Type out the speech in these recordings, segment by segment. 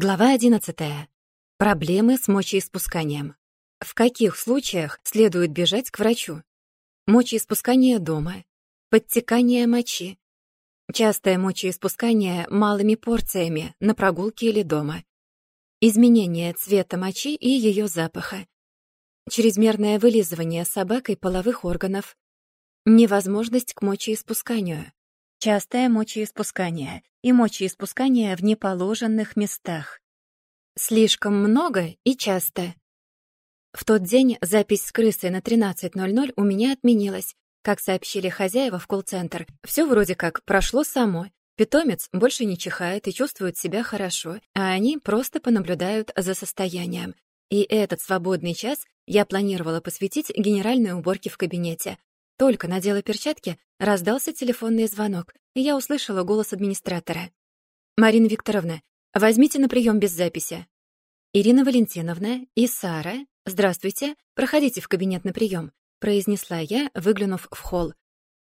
Глава 11. Проблемы с мочеиспусканием. В каких случаях следует бежать к врачу? Мочеиспускание дома. Подтекание мочи. Частое мочеиспускание малыми порциями на прогулке или дома. Изменение цвета мочи и ее запаха. Чрезмерное вылизывание собакой половых органов. Невозможность к мочеиспусканию. Частое мочеиспускание и мочеиспускание в неположенных местах. Слишком много и часто. В тот день запись с крысой на 13.00 у меня отменилась. Как сообщили хозяева в колл-центр, все вроде как прошло само. Питомец больше не чихает и чувствует себя хорошо, а они просто понаблюдают за состоянием. И этот свободный час я планировала посвятить генеральной уборке в кабинете, только надела перчатки, раздался телефонный звонок, и я услышала голос администратора. «Марина Викторовна, возьмите на прием без записи». «Ирина Валентиновна и Сара, здравствуйте, проходите в кабинет на прием», произнесла я, выглянув в холл.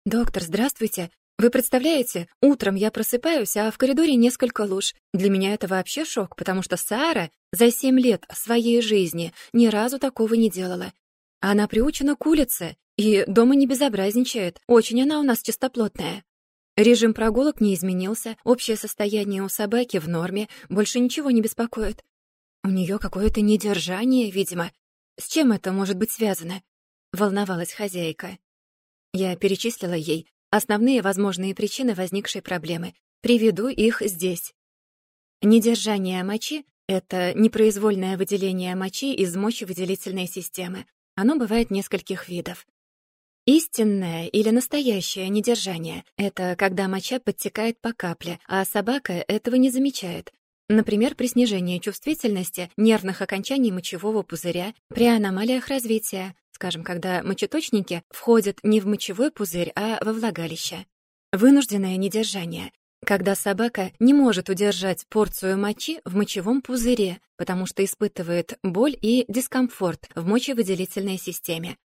«Доктор, здравствуйте. Вы представляете, утром я просыпаюсь, а в коридоре несколько луж. Для меня это вообще шок, потому что Сара за семь лет своей жизни ни разу такого не делала. Она приучена к улице, и дома не безобразничает, очень она у нас чистоплотная. Режим прогулок не изменился, общее состояние у собаки в норме, больше ничего не беспокоит. У нее какое-то недержание, видимо. С чем это может быть связано? Волновалась хозяйка. Я перечислила ей основные возможные причины возникшей проблемы. Приведу их здесь. Недержание мочи — это непроизвольное выделение мочи из мочевыделительной системы. Оно бывает нескольких видов. Истинное или настоящее недержание — это когда моча подтекает по капле, а собака этого не замечает. Например, при снижении чувствительности нервных окончаний мочевого пузыря, при аномалиях развития, скажем, когда мочеточники входят не в мочевой пузырь, а во влагалище. Вынужденное недержание когда собака не может удержать порцию мочи в мочевом пузыре, потому что испытывает боль и дискомфорт в мочевыделительной системе,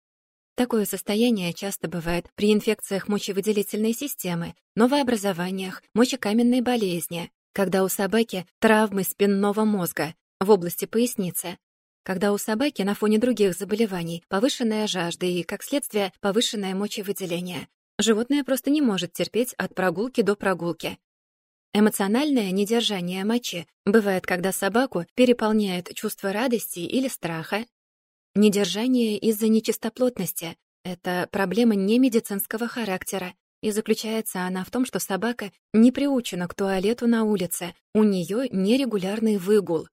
Такое состояние часто бывает при инфекциях мочевыделительной системы, новообразованиях, мочекаменной болезни, когда у собаки травмы спинного мозга в области поясницы, когда у собаки на фоне других заболеваний повышенная жажда и, как следствие, повышенное мочевыделение. Животное просто не может терпеть от прогулки до прогулки. Эмоциональное недержание мочи бывает, когда собаку переполняет чувство радости или страха, Недержание из-за нечистоплотности — это проблема не медицинского характера, и заключается она в том, что собака не приучена к туалету на улице, у нее нерегулярный выгул.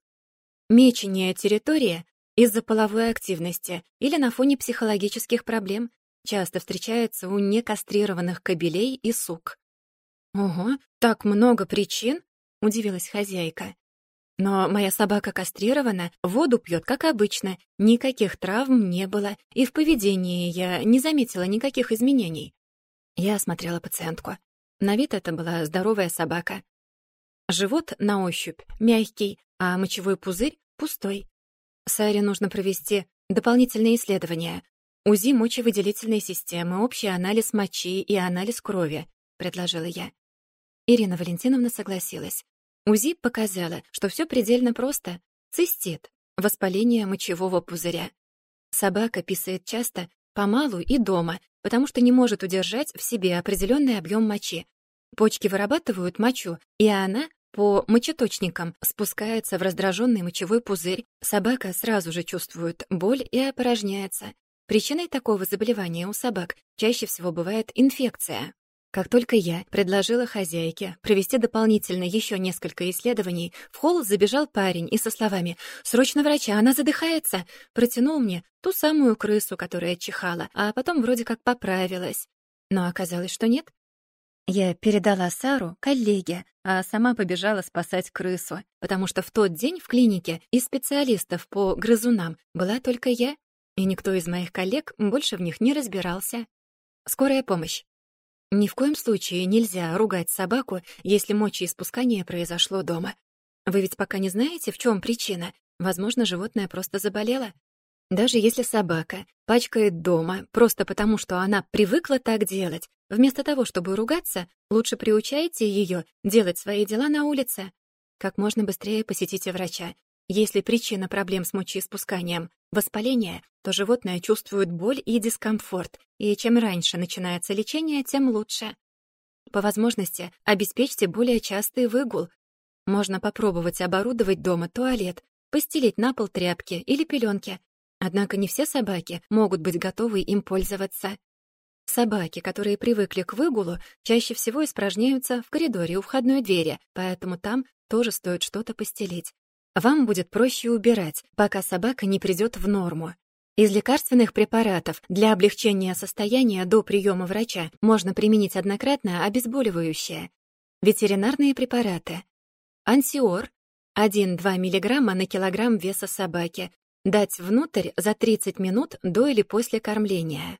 Мечение территории из-за половой активности или на фоне психологических проблем часто встречается у некастрированных кобелей и сук. «Ого, так много причин?» — удивилась хозяйка. Но моя собака кастрирована, воду пьет, как обычно, никаких травм не было, и в поведении я не заметила никаких изменений. Я осмотрела пациентку. На вид это была здоровая собака. Живот на ощупь мягкий, а мочевой пузырь пустой. Саре нужно провести дополнительные исследования. УЗИ мочевыделительной системы, общий анализ мочи и анализ крови, предложила я. Ирина Валентиновна согласилась. УЗИ показало, что все предельно просто. Цистит, воспаление мочевого пузыря. Собака писает часто, помалу и дома, потому что не может удержать в себе определенный объем мочи. Почки вырабатывают мочу, и она по мочеточникам спускается в раздраженный мочевой пузырь. Собака сразу же чувствует боль и опорожняется. Причиной такого заболевания у собак чаще всего бывает инфекция. Как только я предложила хозяйке провести дополнительно еще несколько исследований, в холл забежал парень и со словами «Срочно врача, она задыхается!» протянул мне ту самую крысу, которая чихала, а потом вроде как поправилась. Но оказалось, что нет. Я передала Сару коллеге, а сама побежала спасать крысу, потому что в тот день в клинике из специалистов по грызунам была только я, и никто из моих коллег больше в них не разбирался. Скорая помощь. Ни в коем случае нельзя ругать собаку, если мочеиспускание произошло дома. Вы ведь пока не знаете, в чем причина. Возможно, животное просто заболело. Даже если собака пачкает дома просто потому, что она привыкла так делать, вместо того, чтобы ругаться, лучше приучайте ее делать свои дела на улице. как можно быстрее посетите врача. Если причина проблем с мочеиспусканием — воспаление, то животное чувствует боль и дискомфорт, и чем раньше начинается лечение, тем лучше. По возможности обеспечьте более частый выгул. Можно попробовать оборудовать дома туалет, постелить на пол тряпки или пеленки. Однако не все собаки могут быть готовы им пользоваться. Собаки, которые привыкли к выгулу, чаще всего испражняются в коридоре у входной двери, поэтому там тоже стоит что-то постелить. Вам будет проще убирать, пока собака не придет в норму. Из лекарственных препаратов для облегчения состояния до приема врача можно применить однократно обезболивающее. Ветеринарные препараты. Ансиор 1-2 мг на килограмм веса собаки. Дать внутрь за 30 минут до или после кормления.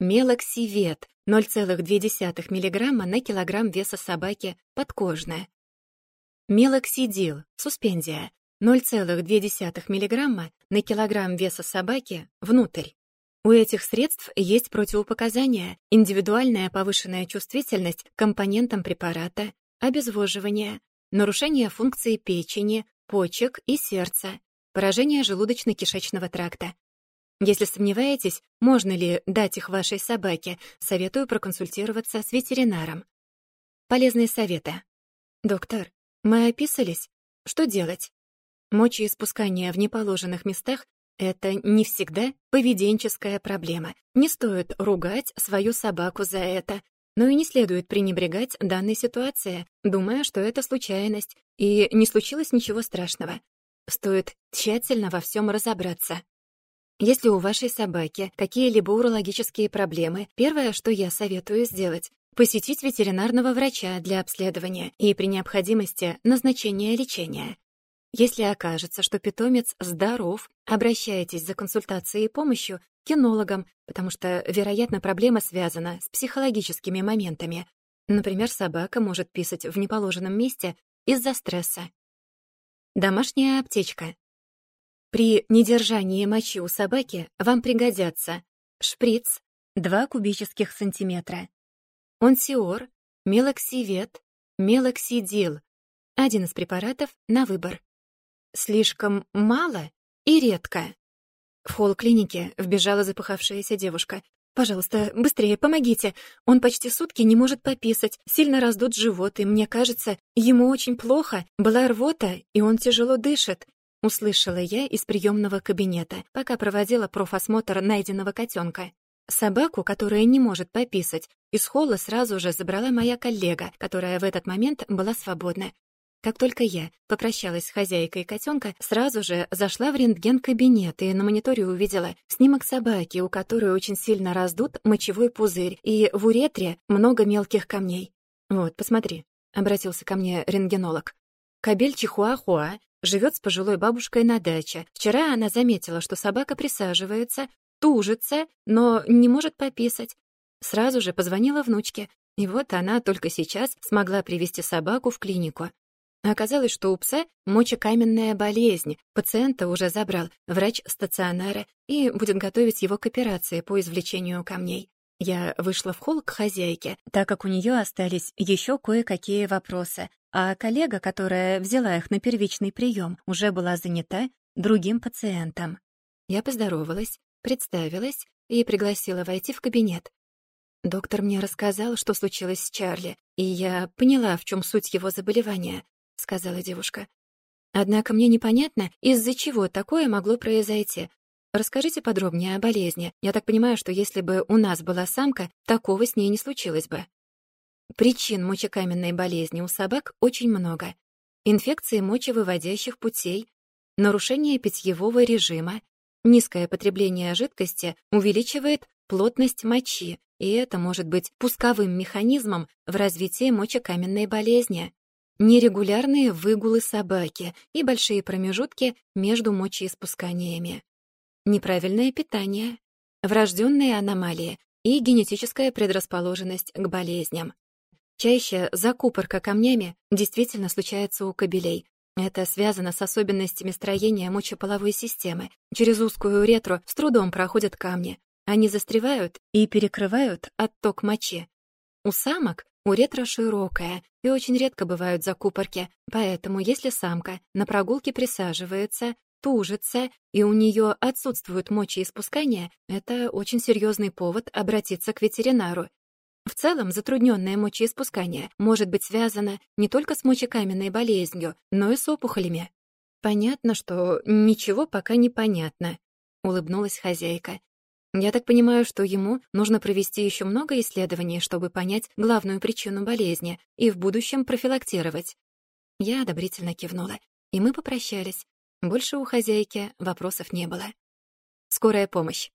Мелоксивет 0,2 мг на килограмм веса собаки подкожная. Мелоксидил, суспензия, 0,2 мг на килограмм веса собаки внутрь. У этих средств есть противопоказания, индивидуальная повышенная чувствительность к компонентам препарата, обезвоживание, нарушение функции печени, почек и сердца, поражение желудочно-кишечного тракта. Если сомневаетесь, можно ли дать их вашей собаке, советую проконсультироваться с ветеринаром. Полезные советы. Доктор, мы описались. Что делать? Мочеиспускание в неположенных местах — это не всегда поведенческая проблема. Не стоит ругать свою собаку за это, но и не следует пренебрегать данной ситуацией, думая, что это случайность, и не случилось ничего страшного. Стоит тщательно во всем разобраться. Если у вашей собаки какие-либо урологические проблемы, первое, что я советую сделать, посетить ветеринарного врача для обследования и при необходимости назначения лечения. Если окажется, что питомец здоров, обращайтесь за консультацией и помощью к кинологам, потому что, вероятно, проблема связана с психологическими моментами. Например, собака может писать в неположенном месте из-за стресса. Домашняя аптечка. При недержании мочи у собаки вам пригодятся шприц 2 кубических сантиметра, Онсиор, мелоксивет, мелоксидил. Один из препаратов на выбор. Слишком мало и редко. В холл клиники вбежала запыхавшаяся девушка. «Пожалуйста, быстрее, помогите. Он почти сутки не может пописать, сильно раздут живот, и, мне кажется, ему очень плохо. Была рвота, и он тяжело дышит», — услышала я из приемного кабинета, пока проводила профосмотр найденного котенка. Собаку, которая не может пописать, из холла сразу же забрала моя коллега, которая в этот момент была свободна. Как только я попрощалась с хозяйкой котенка, сразу же зашла в рентген-кабинет и на мониторе увидела снимок собаки, у которой очень сильно раздут мочевой пузырь, и в уретре много мелких камней. «Вот, посмотри», — обратился ко мне рентгенолог. Кабель Чихуахуа живет с пожилой бабушкой на даче. Вчера она заметила, что собака присаживается, тужится, но не может пописать. Сразу же позвонила внучке, и вот она только сейчас смогла привести собаку в клинику. Оказалось, что у пса мочекаменная болезнь. Пациента уже забрал врач стационара и будет готовить его к операции по извлечению камней. Я вышла в холл к хозяйке, так как у нее остались еще кое-какие вопросы, а коллега, которая взяла их на первичный прием, уже была занята другим пациентом. Я поздоровалась, представилась и пригласила войти в кабинет. Доктор мне рассказал, что случилось с Чарли, и я поняла, в чем суть его заболевания, сказала девушка. Однако мне непонятно, из-за чего такое могло произойти. Расскажите подробнее о болезни. Я так понимаю, что если бы у нас была самка, такого с ней не случилось бы. Причин мочекаменной болезни у собак очень много. Инфекции мочевыводящих путей, нарушение питьевого режима, Низкое потребление жидкости увеличивает плотность мочи, и это может быть пусковым механизмом в развитии мочекаменной болезни. Нерегулярные выгулы собаки и большие промежутки между мочеиспусканиями. Неправильное питание, врожденные аномалии и генетическая предрасположенность к болезням. Чаще закупорка камнями действительно случается у кобелей, это связано с особенностями строения мочеполовой системы. Через узкую уретру с трудом проходят камни. Они застревают и перекрывают отток мочи. У самок Уретра широкая, и очень редко бывают закупорки, поэтому если самка на прогулке присаживается, тужится, и у нее отсутствуют мочеиспускания, это очень серьезный повод обратиться к ветеринару. В целом, затрудненное мочеиспускание может быть связано не только с мочекаменной болезнью, но и с опухолями. Понятно, что ничего пока не понятно, улыбнулась хозяйка. Я так понимаю, что ему нужно провести еще много исследований, чтобы понять главную причину болезни и в будущем профилактировать. Я одобрительно кивнула, и мы попрощались. Больше у хозяйки вопросов не было. Скорая помощь.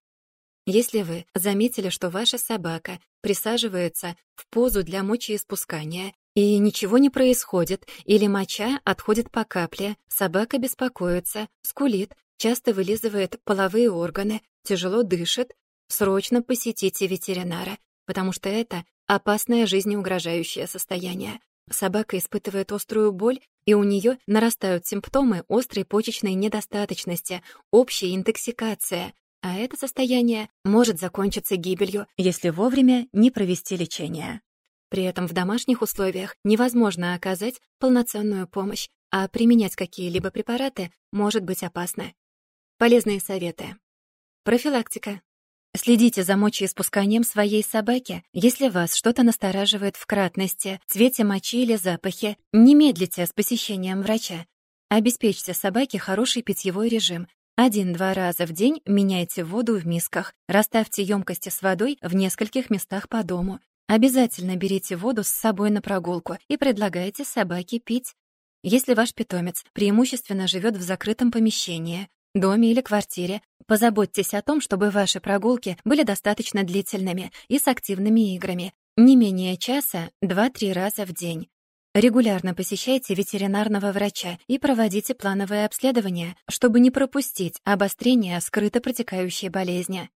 Если вы заметили, что ваша собака присаживается в позу для мочеиспускания и ничего не происходит, или моча отходит по капле, собака беспокоится, скулит, часто вылизывает половые органы, тяжело дышит, срочно посетите ветеринара, потому что это опасное жизнеугрожающее состояние. Собака испытывает острую боль, и у нее нарастают симптомы острой почечной недостаточности, общая интоксикация, а это состояние может закончиться гибелью, если вовремя не провести лечение. При этом в домашних условиях невозможно оказать полноценную помощь, а применять какие-либо препараты может быть опасно. Полезные советы. Профилактика. Следите за мочеиспусканием своей собаки. Если вас что-то настораживает в кратности, цвете мочи или запахе, не медлите с посещением врача. Обеспечьте собаке хороший питьевой режим. Один-два раза в день меняйте воду в мисках. Расставьте емкости с водой в нескольких местах по дому. Обязательно берите воду с собой на прогулку и предлагайте собаке пить. Если ваш питомец преимущественно живет в закрытом помещении, доме или квартире. Позаботьтесь о том, чтобы ваши прогулки были достаточно длительными и с активными играми, не менее часа 2-3 раза в день. Регулярно посещайте ветеринарного врача и проводите плановое обследование, чтобы не пропустить обострение скрыто протекающей болезни.